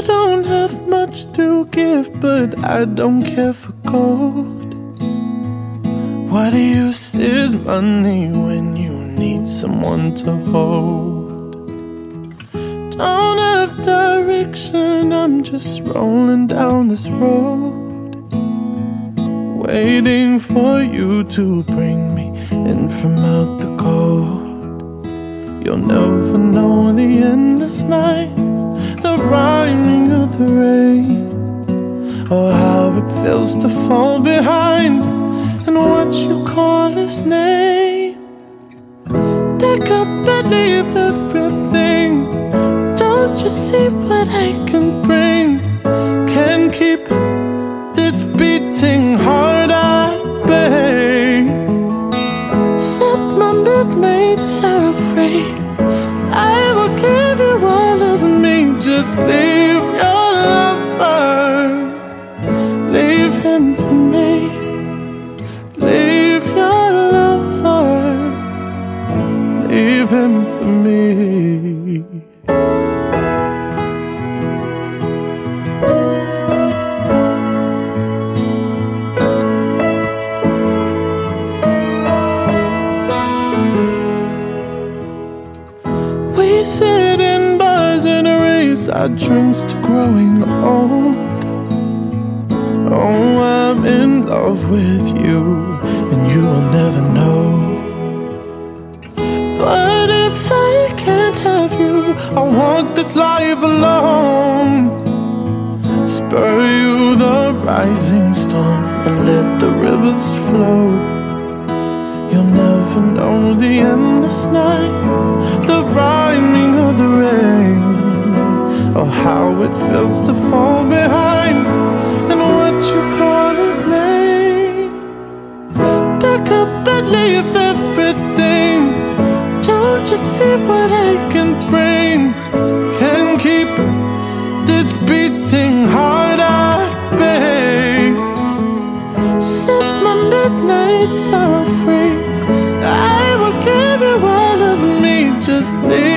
don't have much to give, but I don't care for gold. What use is money when you need someone to hold? Don't have direction, I'm just rolling down this road. Waiting for you to bring me in from out the cold. You'll never know the endless of the rain, or how it feels to fall behind and what you call his name. Pick up and leave everything. Don't you see what I can bring? Can keep this beating heart at bay. Set my midnights are free. I will give you all of me. Just leave Leave for me. Leave your lover. Leave him for me. We sit in bars and raise our drinks to growing old. Oh, love with you, and you will never know. But if I can't have you, I'll walk this life alone. Spur you the rising storm and let the rivers flow. You'll never know the endless night, the rhyming of the rain, or how it feels to fall leave everything. Don't you see what I can bring? Can keep this beating heart at bay. Set my free. I will give you all of me. Just leave